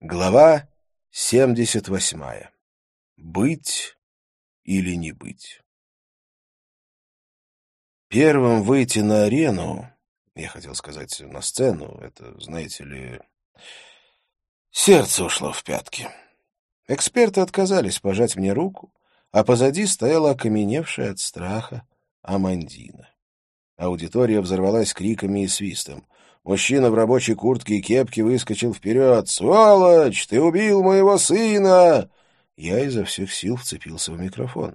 Глава 78. Быть или не быть. Первым выйти на арену, я хотел сказать на сцену, это, знаете ли, сердце ушло в пятки. Эксперты отказались пожать мне руку, а позади стояла окаменевшая от страха Амандина. Аудитория взорвалась криками и свистом. Мужчина в рабочей куртке и кепке выскочил вперед. «Сволочь! Ты убил моего сына!» Я изо всех сил вцепился в микрофон.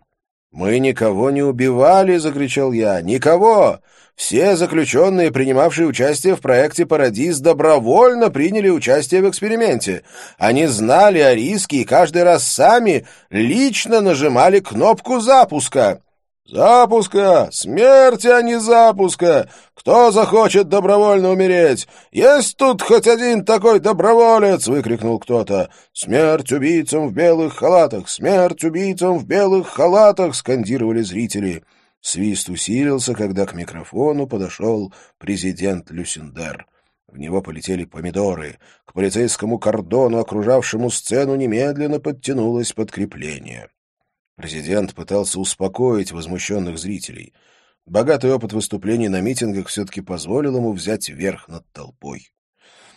«Мы никого не убивали!» — закричал я. «Никого! Все заключенные, принимавшие участие в проекте «Парадис», добровольно приняли участие в эксперименте. Они знали о риске и каждый раз сами лично нажимали кнопку запуска. «Запуска! Смерти, а не запуска! Кто захочет добровольно умереть? Есть тут хоть один такой доброволец!» — выкрикнул кто-то. «Смерть убийцам в белых халатах! Смерть убийцам в белых халатах!» — скандировали зрители. Свист усилился, когда к микрофону подошел президент Люсендер. В него полетели помидоры. К полицейскому кордону, окружавшему сцену, немедленно подтянулось подкрепление. Президент пытался успокоить возмущенных зрителей. Богатый опыт выступлений на митингах все-таки позволил ему взять верх над толпой.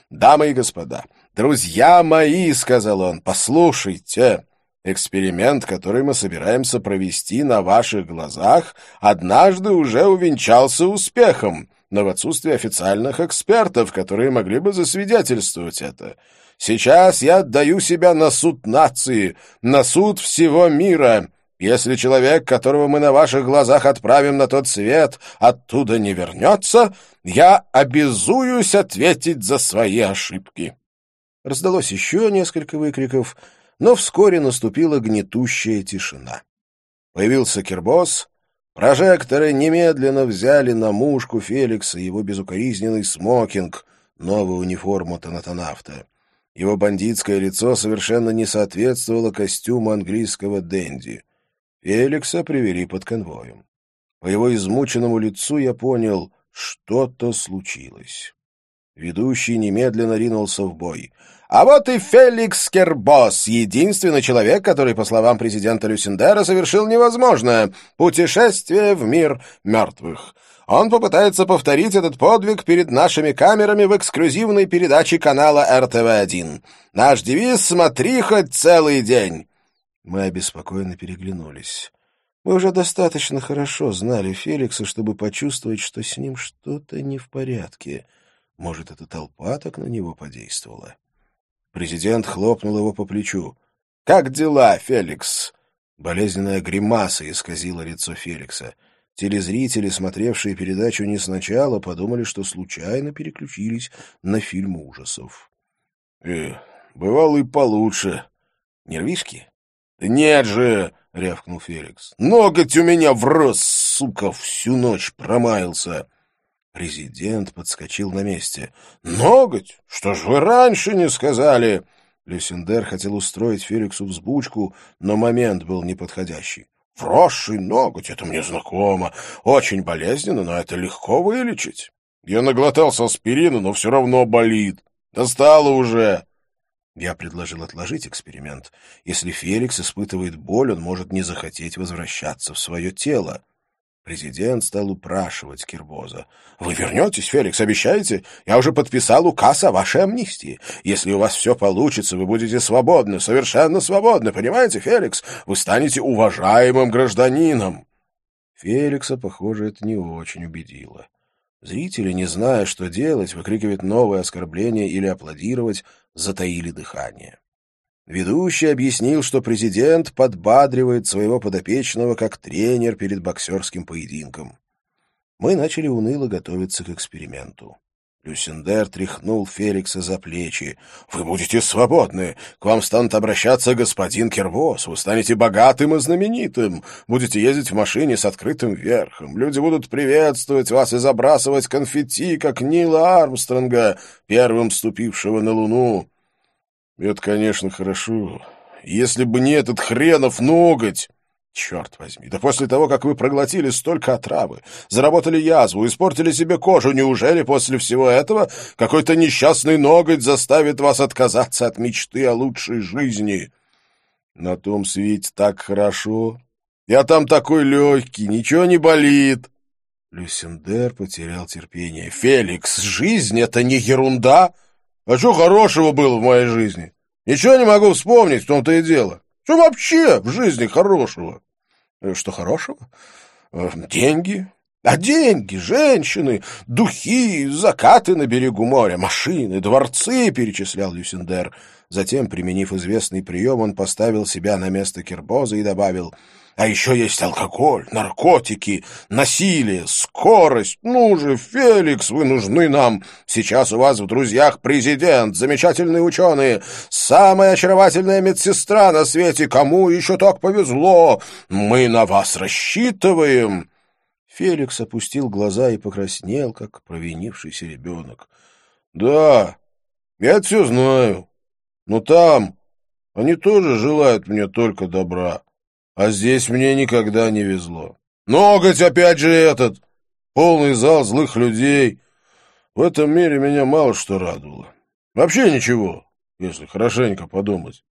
«Дамы и господа, друзья мои!» — сказал он. «Послушайте!» Эксперимент, который мы собираемся провести на ваших глазах, однажды уже увенчался успехом, но в отсутствие официальных экспертов, которые могли бы засвидетельствовать это. Сейчас я отдаю себя на суд нации, на суд всего мира. Если человек, которого мы на ваших глазах отправим на тот свет, оттуда не вернется, я обязуюсь ответить за свои ошибки». Раздалось еще несколько выкриков, но вскоре наступила гнетущая тишина. Появился Кирбос, прожекторы немедленно взяли на мушку Феликса его безукоризненный смокинг, новую униформу Танатанавта. Его бандитское лицо совершенно не соответствовало костюму английского денди. Феликса привели под конвоем. По его измученному лицу я понял, что-то случилось. Ведущий немедленно ринулся в бой. А вот и Феликс Кербос, единственный человек, который, по словам президента Люсендера, совершил невозможное — путешествие в мир мертвых. Он попытается повторить этот подвиг перед нашими камерами в эксклюзивной передаче канала РТВ-1. Наш девиз «Смотри хоть целый день». Мы обеспокоенно переглянулись. Мы уже достаточно хорошо знали Феликса, чтобы почувствовать, что с ним что-то не в порядке. Может, эта толпа так на него подействовала? Президент хлопнул его по плечу. «Как дела, Феликс?» Болезненная гримаса исказила лицо Феликса. Телезрители, смотревшие передачу не сначала, подумали, что случайно переключились на фильм ужасов. «Э, бывало и получше. Нервишки?» «Да нет же!» — рявкнул Феликс. «Ноготь у меня врос, сука, всю ночь промаялся!» Президент подскочил на месте. «Ноготь? Что ж вы раньше не сказали?» Люсендер хотел устроить Феликсу взбучку, но момент был неподходящий. Вросший ноготь — это мне знакомо. Очень болезненно, но это легко вылечить. Я наглотался аспирина, но все равно болит. Достало уже. Я предложил отложить эксперимент. Если Феликс испытывает боль, он может не захотеть возвращаться в свое тело. Президент стал упрашивать Кирбоза. «Вы вернетесь, Феликс, обещаете? Я уже подписал указ о вашей амнистии. Если у вас все получится, вы будете свободны, совершенно свободны, понимаете, Феликс? Вы станете уважаемым гражданином». Феликса, похоже, это не очень убедило. Зрители, не зная, что делать, выкрикивать новые оскорбления или аплодировать, затаили дыхание. Ведущий объяснил, что президент подбадривает своего подопечного как тренер перед боксерским поединком. Мы начали уныло готовиться к эксперименту. Люсендер тряхнул Феликса за плечи. «Вы будете свободны. К вам станут обращаться господин Кербос. Вы станете богатым и знаменитым. Будете ездить в машине с открытым верхом. Люди будут приветствовать вас и забрасывать конфетти, как Нила Армстронга, первым ступившего на Луну. Это, конечно, хорошо. Если бы не этот хренов ноготь... Черт возьми, да после того, как вы проглотили столько отравы, заработали язву, испортили себе кожу, неужели после всего этого какой-то несчастный ноготь заставит вас отказаться от мечты о лучшей жизни? На том свете так хорошо. Я там такой легкий, ничего не болит. Люсендер потерял терпение. «Феликс, жизнь — это не ерунда. А что хорошего было в моей жизни? Ничего не могу вспомнить, в том-то и дело. Что вообще в жизни хорошего?» Э, что хорошего? Э, деньги. А деньги, женщины, духи, закаты на берегу моря, машины, дворцы, перечислял Люсендер. Затем, применив известный прием, он поставил себя на место Кирбоза и добавил — а еще есть алкоголь, наркотики, насилие, скорость. Ну же, Феликс, вы нужны нам. Сейчас у вас в друзьях президент, замечательные ученые, самая очаровательная медсестра на свете. Кому еще так повезло? Мы на вас рассчитываем». Феликс опустил глаза и покраснел, как провинившийся ребенок. «Да, я это все знаю. Но там они тоже желают мне только добра. А здесь мне никогда не везло. Ноготь опять же этот! Полный зал злых людей. В этом мире меня мало что радовало. Вообще ничего, если хорошенько подумать.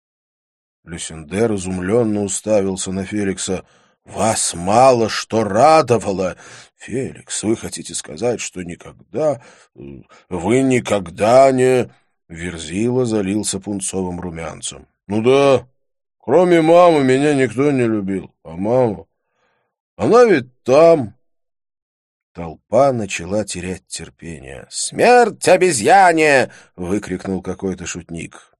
Люсендер изумленно уставился на Феликса. «Вас мало что радовало! Феликс, вы хотите сказать, что никогда... Вы никогда не...» Верзила залился пунцовым румянцем. «Ну да, Кроме мамы меня никто не любил. А мама... Она ведь там... Толпа начала терять терпение. «Смерть обезьяне!» — выкрикнул какой-то шутник.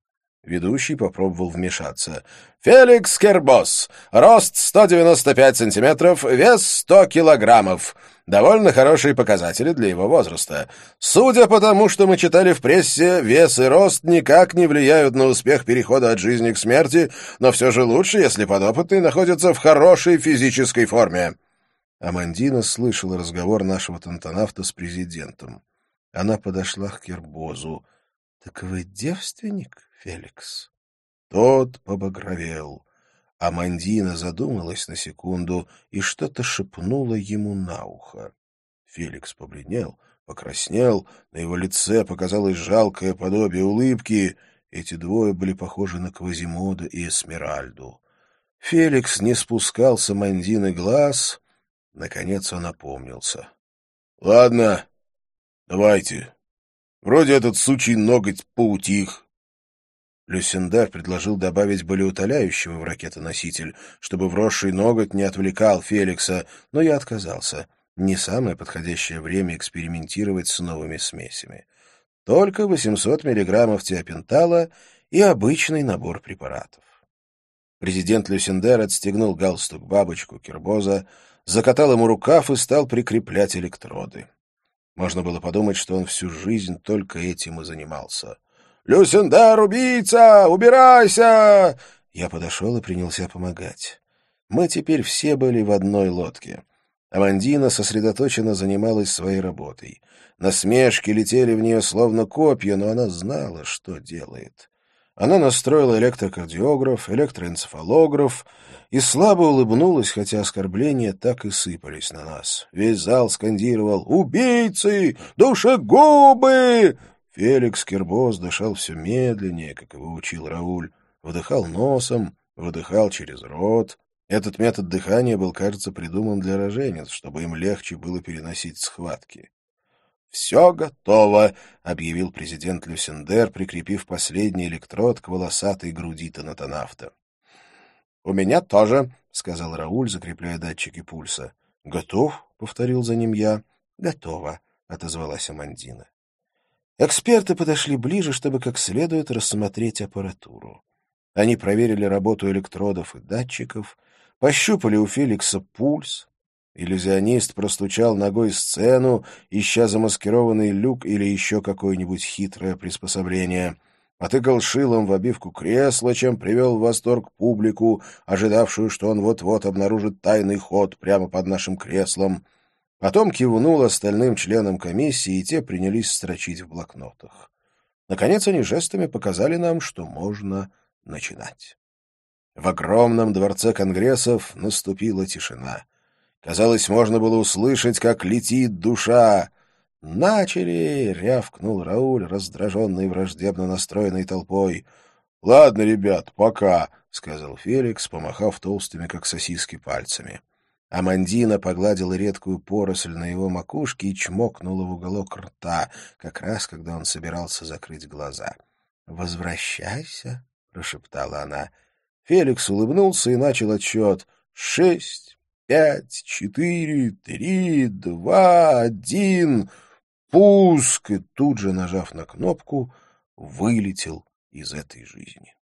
Ведущий попробовал вмешаться. «Феликс Кербос. Рост 195 сантиметров, вес 100 килограммов. Довольно хорошие показатели для его возраста. Судя по тому, что мы читали в прессе, вес и рост никак не влияют на успех перехода от жизни к смерти, но все же лучше, если подопытный находится в хорошей физической форме». Амандина слышала разговор нашего тантонавта с президентом. Она подошла к Кербозу. «Так вы девственник, Феликс?» Тот побагровел. Амандина задумалась на секунду и что-то шепнула ему на ухо. Феликс побледнел, покраснел, на его лице показалось жалкое подобие улыбки. Эти двое были похожи на Квазимода и Эсмеральду. Феликс не спускал с Амандины глаз. Наконец он опомнился. — Ладно, давайте. Вроде этот сучий ноготь поутих. Люсендар предложил добавить болеутоляющего в ракетоноситель, чтобы вросший ноготь не отвлекал Феликса, но я отказался. Не самое подходящее время экспериментировать с новыми смесями. Только 800 миллиграммов тиопентала и обычный набор препаратов. Президент Люсендер отстегнул галстук-бабочку Кирбоза, закатал ему рукав и стал прикреплять электроды. Можно было подумать, что он всю жизнь только этим и занимался. «Люсендар, убийца! Убирайся!» Я подошел и принялся помогать. Мы теперь все были в одной лодке. Амандина сосредоточенно занималась своей работой. Насмешки летели в нее словно копья, но она знала, что делает. Она настроила электрокардиограф, электроэнцефалограф и слабо улыбнулась, хотя оскорбления так и сыпались на нас. Весь зал скандировал «Убийцы! Душегубы!» Феликс Кербос дышал все медленнее, как его учил Рауль. Вдыхал носом, выдыхал через рот. Этот метод дыхания был, кажется, придуман для роженец, чтобы им легче было переносить схватки. «Все готово», — объявил президент Люсендер, прикрепив последний электрод к волосатой груди тонатонавта. «У меня тоже», — сказал Рауль, закрепляя датчики пульса. «Готов?» — повторил за ним я. «Готово», — отозвалась Амандина. Эксперты подошли ближе, чтобы как следует рассмотреть аппаратуру. Они проверили работу электродов и датчиков, пощупали у Феликса пульс. Иллюзионист простучал ногой сцену, ища замаскированный люк или еще какое-нибудь хитрое приспособление. Потыкал шилом в обивку кресла, чем привел в восторг публику, ожидавшую, что он вот-вот обнаружит тайный ход прямо под нашим креслом. Потом кивнул остальным членам комиссии, и те принялись строчить в блокнотах. Наконец они жестами показали нам, что можно начинать. В огромном дворце конгрессов наступила тишина. Казалось, можно было услышать, как летит душа. «Начали!» — рявкнул Рауль, раздраженный враждебно настроенной толпой. «Ладно, ребят, пока», — сказал Феликс, помахав толстыми, как сосиски, пальцами. Амандина погладила редкую поросль на его макушке и чмокнула в уголок рта, как раз когда он собирался закрыть глаза. «Возвращайся», — прошептала она. Феликс улыбнулся и начал отсчет. «Шесть, пять, четыре, три, два, один...» Пуск! И тут же, нажав на кнопку, вылетел из этой жизни.